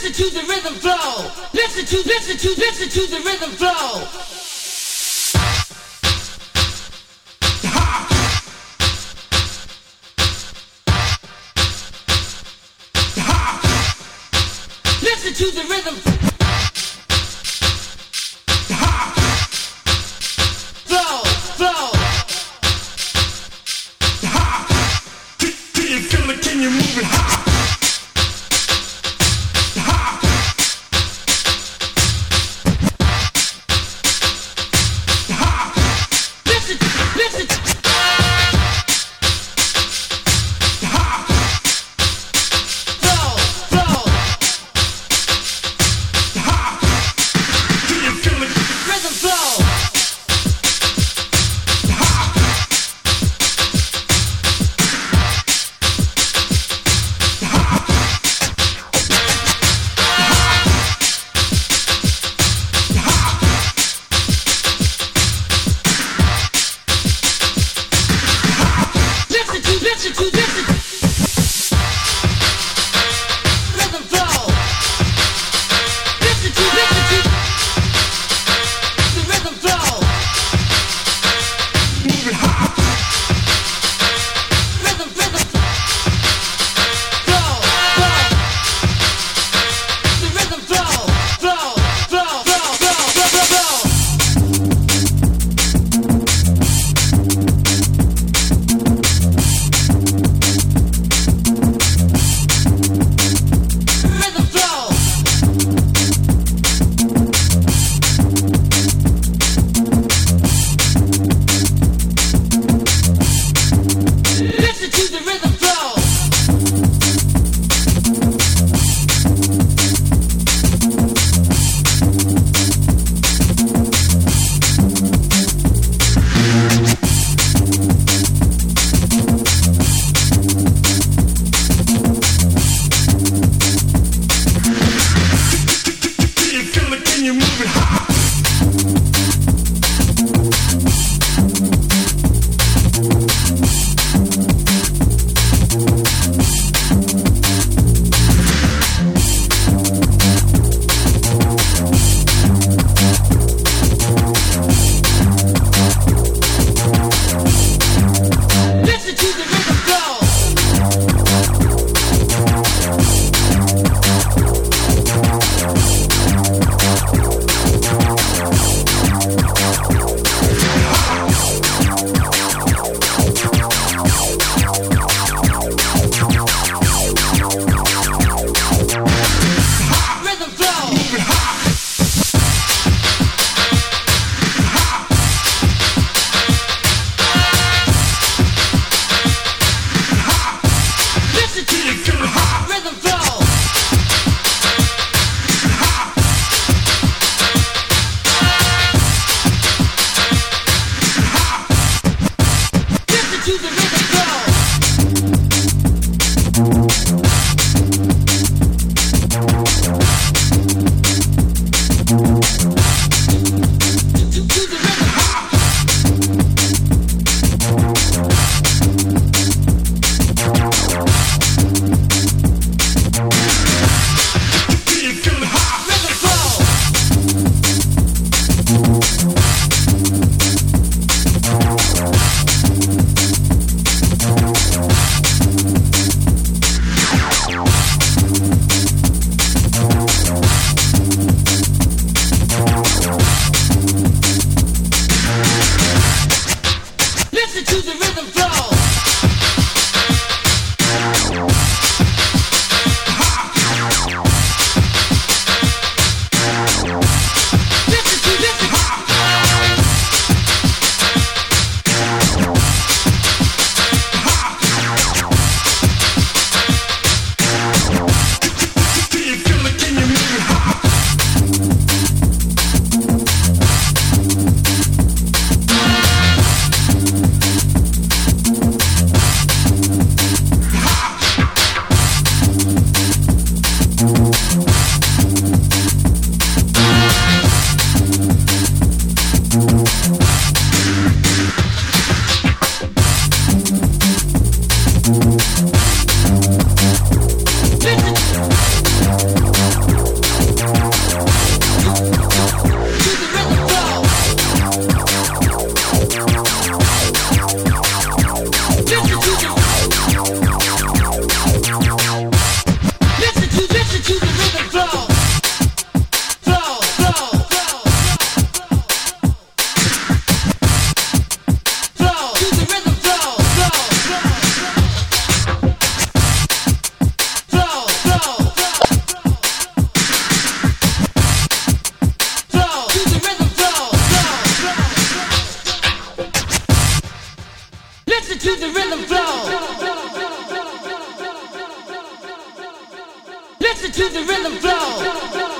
Listen to the rhythm flow. Listen to, listen to, listen to the rhythm flow. Listen to the rhythm. To the rhythm flow. Listen to the rhythm flow.